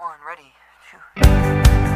On, ready, shoot.